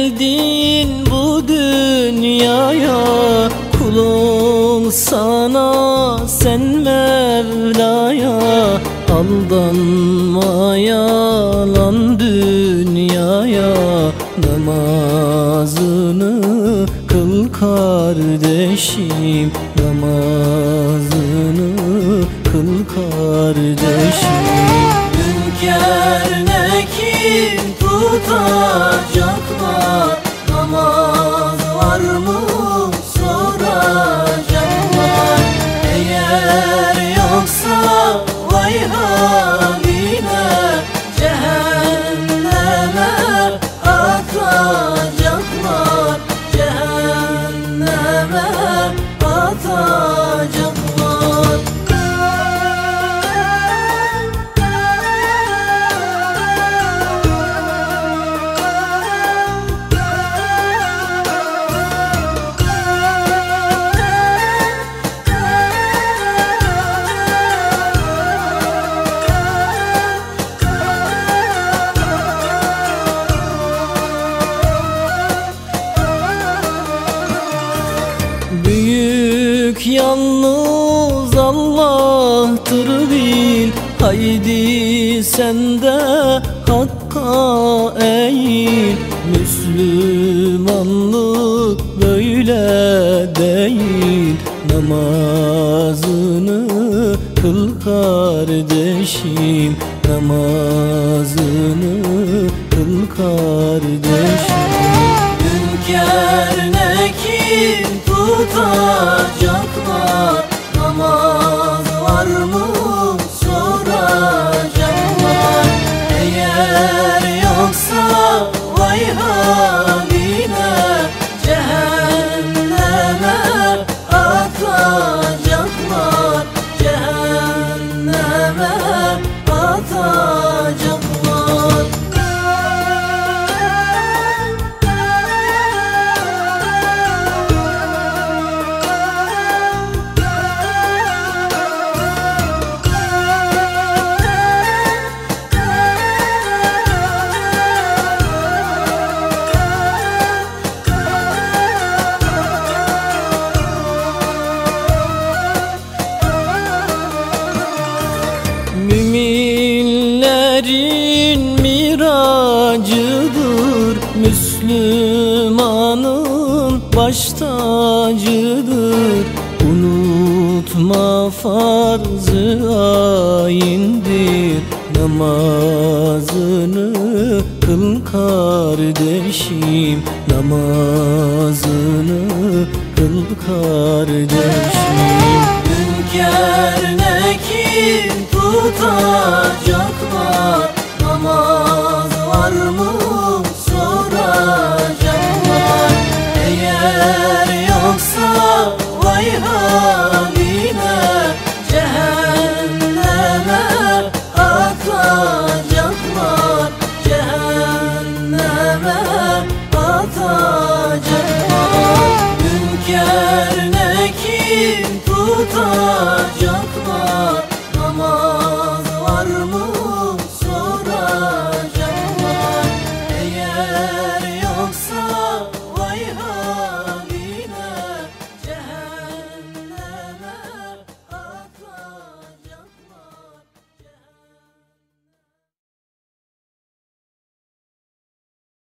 geldin bu dünyaya Kulun sana sen Mevla'ya. Aldanma yalan dünyaya Namazını kıl kardeşim. Namazını kıl kardeşim. Hünkâr ne kim tutacaklar yalnız Allah'tır bil Haydi sen de hakka eğil. Müslümanlık böyle değil. Namazını kıl kardeşim. Namazını kıl kardeşim. Hünkâr ne kim tutacaklar Cehenneme atacaklar Müminlerin miracıdır Müslümanın baş tacıdır. Unutma farzı ayindir. Namazını kıl kardeşim. Namazını kıl kardeşim. Hünkâr kim tutacaklar. Namaz var mı? Soracaklar Eğer yoksa vay haline Cehenneme atacaklar. Cehenneme atacaklar. Hünkâr ne kim tutacaklar olmaz var mı?